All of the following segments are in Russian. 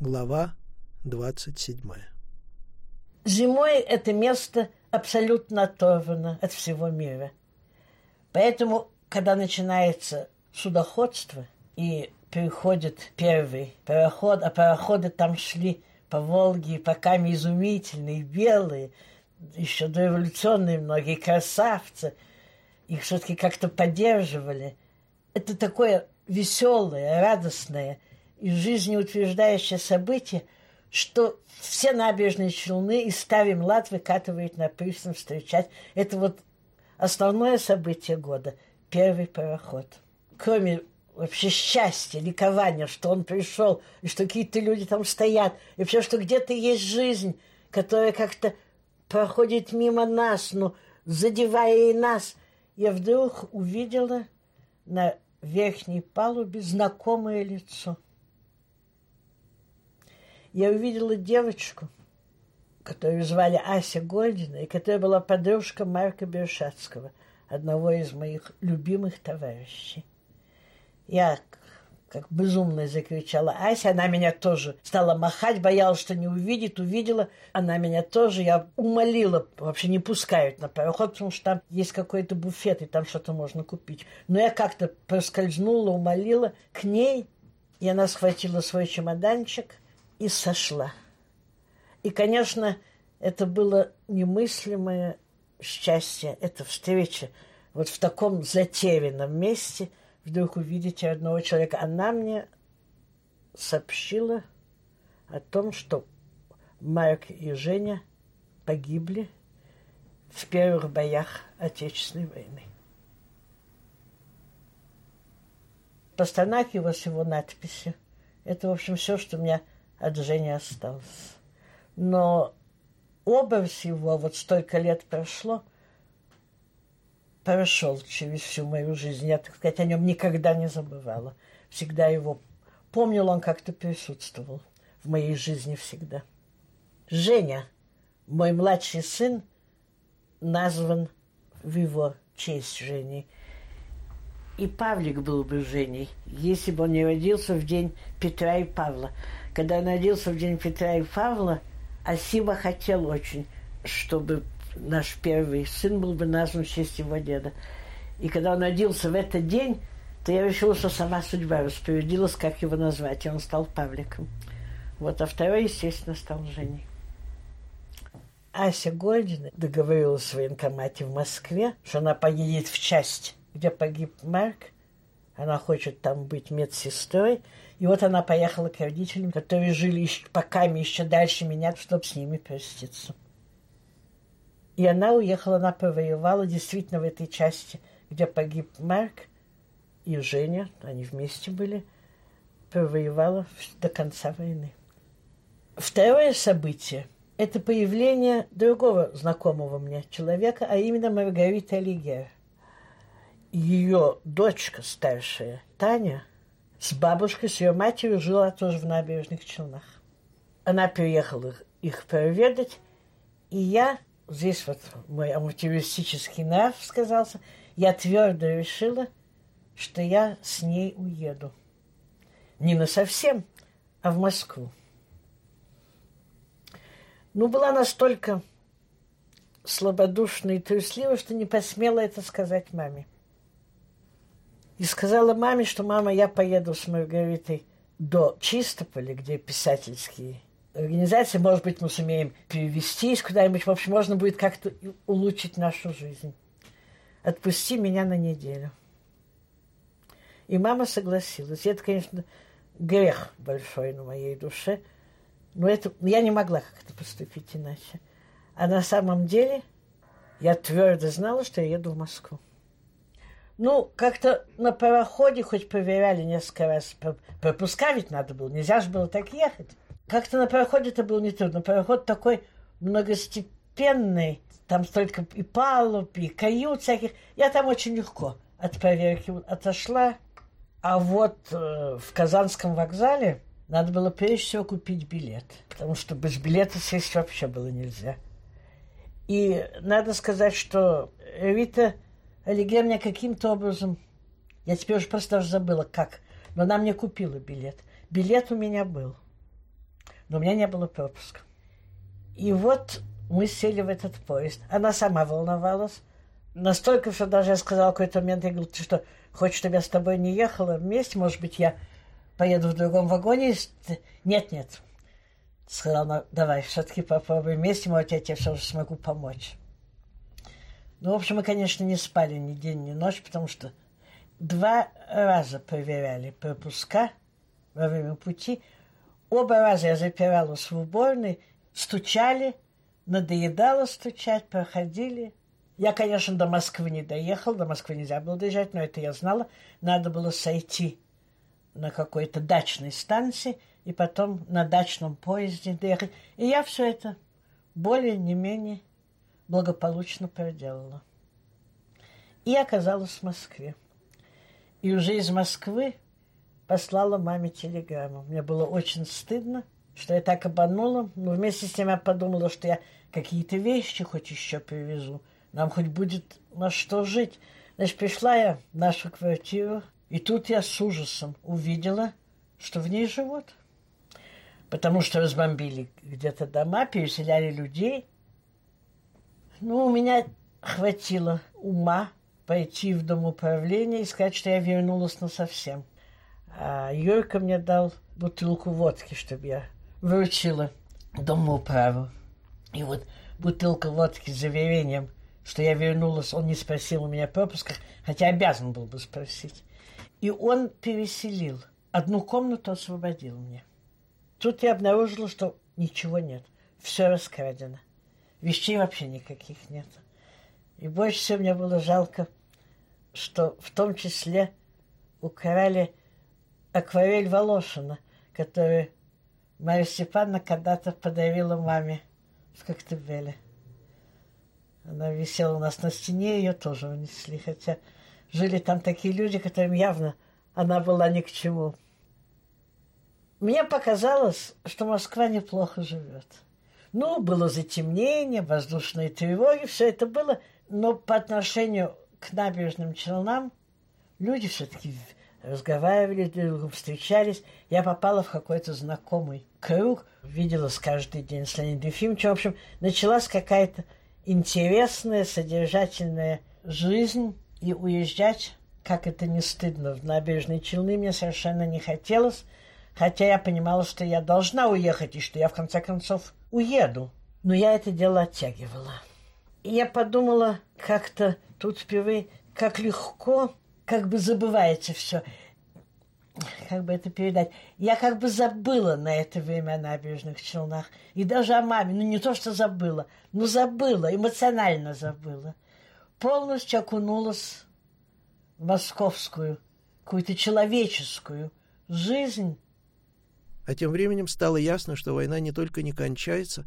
Глава 27. Зимой это место абсолютно оторвано от всего мира. Поэтому, когда начинается судоходство и приходит первый пароход, а пароходы там шли по Волге, пока изумительные, белые, еще дореволюционные многие красавцы, их все-таки как-то поддерживали. Это такое веселое, радостное и жизнеутверждающее событие, что все набережные Челны и ставим лад выкатывает на пристань встречать. Это вот основное событие года – первый пароход. Кроме вообще счастья, ликования, что он пришел, и что какие-то люди там стоят, и вообще, что где-то есть жизнь, которая как-то проходит мимо нас, но задевая и нас. Я вдруг увидела на верхней палубе знакомое лицо. Я увидела девочку, которую звали Ася Гольдина, и которая была подружка Марка Бершатского, одного из моих любимых товарищей. Я как безумная закричала Ася. Она меня тоже стала махать, боялась, что не увидит, увидела. Она меня тоже, я умолила, вообще не пускают на пароход, потому что там есть какой-то буфет, и там что-то можно купить. Но я как-то проскользнула, умолила к ней, и она схватила свой чемоданчик и сошла. И, конечно, это было немыслимое счастье, эта встреча вот в таком затерянном месте – вдруг увидите одного человека. Она мне сообщила о том, что Марк и Женя погибли в первых боях Отечественной войны. Постанакивалась его надписи. Это, в общем, все, что меня от Жени осталось. Но образ его, вот столько лет прошло, прошел через всю мою жизнь. Я, так сказать, о нем никогда не забывала. Всегда его помнил, он как-то присутствовал в моей жизни всегда. Женя, мой младший сын, назван в его честь Женей. И Павлик был бы Женей, если бы он не родился в день Петра и Павла. Когда родился в день Петра и Павла, Асима хотел очень, чтобы наш первый сын был бы назван в честь его деда. И когда он родился в этот день, то я решила, что сама судьба распорядилась, как его назвать, и он стал Павликом. Вот, а второй, естественно, стал Женей. Ася Гольдина договорилась в военкомате в Москве, что она поедет в часть, где погиб Марк. Она хочет там быть медсестрой. И вот она поехала к родителям, которые жили еще, пока еще дальше меня, чтобы с ними проститься. И она уехала, она повоевала действительно в этой части, где погиб Марк и Женя, они вместе были, повоевала до конца войны. Второе событие – это появление другого знакомого мне человека, а именно Маргарита Лигер. Ее дочка старшая, Таня, с бабушкой, с ее матерью жила тоже в набережных Челнах. Она приехала их проведать, и я здесь вот мой авантюристический нрав сказался, я твердо решила, что я с ней уеду. Не на совсем, а в Москву. Ну, была настолько слабодушна и труслива, что не посмела это сказать маме. И сказала маме, что мама, я поеду с Маргаритой до Чистополя, где писательские организации, может быть, мы сумеем перевестись куда-нибудь. В общем, можно будет как-то улучшить нашу жизнь. Отпусти меня на неделю. И мама согласилась. И это, конечно, грех большой на моей душе. Но это, я не могла как-то поступить иначе. А на самом деле я твердо знала, что я еду в Москву. Ну, как-то на пароходе хоть проверяли несколько раз. Пропуска ведь надо было. Нельзя же было так ехать. Как-то на пароходе это было не трудно. Пароход такой многостепенный. Там столько и палуб, и кают всяких. Я там очень легко от проверки отошла. А вот э, в Казанском вокзале надо было прежде всего купить билет. Потому что без билета сесть вообще было нельзя. И надо сказать, что Рита Алигер мне каким-то образом, я теперь уже просто даже забыла как, но она мне купила билет. Билет у меня был – но у меня не было пропуска. И вот мы сели в этот поезд. Она сама волновалась. Настолько, что даже я сказала в какой-то момент, я говорю, ты что, хочешь, чтобы я с тобой не ехала вместе? Может быть, я поеду в другом вагоне? Нет, нет. Сказала она, давай, все-таки попробуем вместе, может, я тебе все же смогу помочь. Ну, в общем, мы, конечно, не спали ни день, ни ночь, потому что два раза проверяли пропуска во время пути. Оба раза я запиралась в уборной, стучали, надоедало стучать, проходили. Я, конечно, до Москвы не доехал, до Москвы нельзя было доезжать, но это я знала. Надо было сойти на какой-то дачной станции и потом на дачном поезде доехать. И я все это более не менее благополучно проделала. И оказалась в Москве. И уже из Москвы послала маме телеграмму. Мне было очень стыдно, что я так обманула. Но вместе с тем я подумала, что я какие-то вещи хоть еще привезу. Нам хоть будет на что жить. Значит, пришла я в нашу квартиру, и тут я с ужасом увидела, что в ней живут. Потому что разбомбили где-то дома, переселяли людей. Ну, у меня хватило ума пойти в дом управления и сказать, что я вернулась на совсем. А Юрка мне дал бутылку водки, чтобы я вручила домоуправу. И вот бутылка водки с заверением, что я вернулась, он не спросил у меня пропуска, хотя обязан был бы спросить. И он переселил. Одну комнату освободил мне. Тут я обнаружила, что ничего нет. Все раскрадено. Вещей вообще никаких нет. И больше всего мне было жалко, что в том числе украли акварель Волошина, который Мария Степановна когда-то подарила маме в Коктебеле. Она висела у нас на стене, ее тоже унесли, хотя жили там такие люди, которым явно она была ни к чему. Мне показалось, что Москва неплохо живет. Ну, было затемнение, воздушные тревоги, все это было, но по отношению к набережным Челнам люди все-таки разговаривали друг другом, встречались. Я попала в какой-то знакомый круг, виделась каждый день с Леонидом Ефимовичем. В общем, началась какая-то интересная, содержательная жизнь, и уезжать, как это не стыдно, в набережные Челны мне совершенно не хотелось, хотя я понимала, что я должна уехать, и что я, в конце концов, уеду. Но я это дело оттягивала. И я подумала как-то тут впервые, как легко как бы забывается все. Как бы это передать? Я как бы забыла на это время о набережных Челнах. И даже о маме. Ну, не то, что забыла. но забыла, эмоционально забыла. Полностью окунулась в московскую, какую-то человеческую жизнь. А тем временем стало ясно, что война не только не кончается,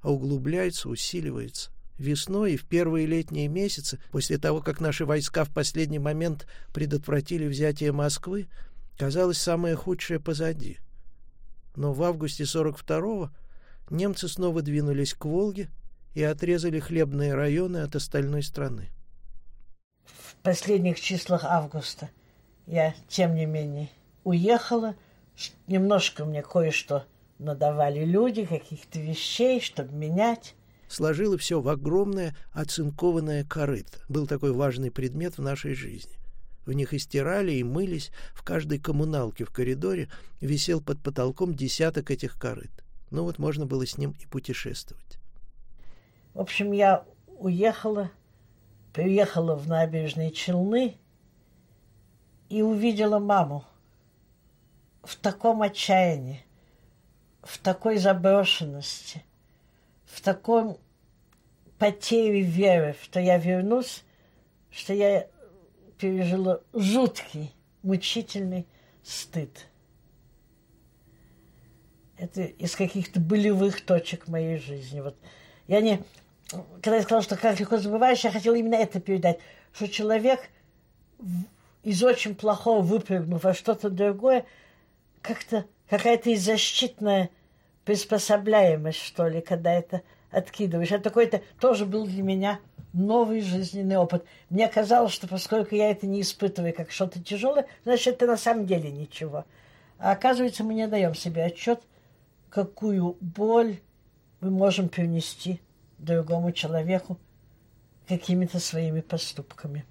а углубляется, усиливается. Весной и в первые летние месяцы, после того, как наши войска в последний момент предотвратили взятие Москвы, казалось, самое худшее позади. Но в августе 42-го немцы снова двинулись к Волге и отрезали хлебные районы от остальной страны. В последних числах августа я, тем не менее, уехала. Немножко мне кое-что надавали люди, каких-то вещей, чтобы менять сложила все в огромное оцинкованное корыто. Был такой важный предмет в нашей жизни. В них и стирали, и мылись. В каждой коммуналке в коридоре висел под потолком десяток этих корыт. Ну вот можно было с ним и путешествовать. В общем, я уехала, приехала в набережные Челны и увидела маму в таком отчаянии, в такой заброшенности – в таком потере веры, что я вернусь, что я пережила жуткий, мучительный стыд. Это из каких-то болевых точек моей жизни. Вот я не... Когда я сказала, что как легко забываешь, я хотела именно это передать, что человек из очень плохого выпрыгнув во что-то другое, как-то какая-то защитная приспособляемость, что ли, когда это откидываешь. Это такой-то тоже был для меня новый жизненный опыт. Мне казалось, что поскольку я это не испытываю как что-то тяжелое, значит, это на самом деле ничего. А оказывается, мы не даем себе отчет, какую боль мы можем принести другому человеку какими-то своими поступками.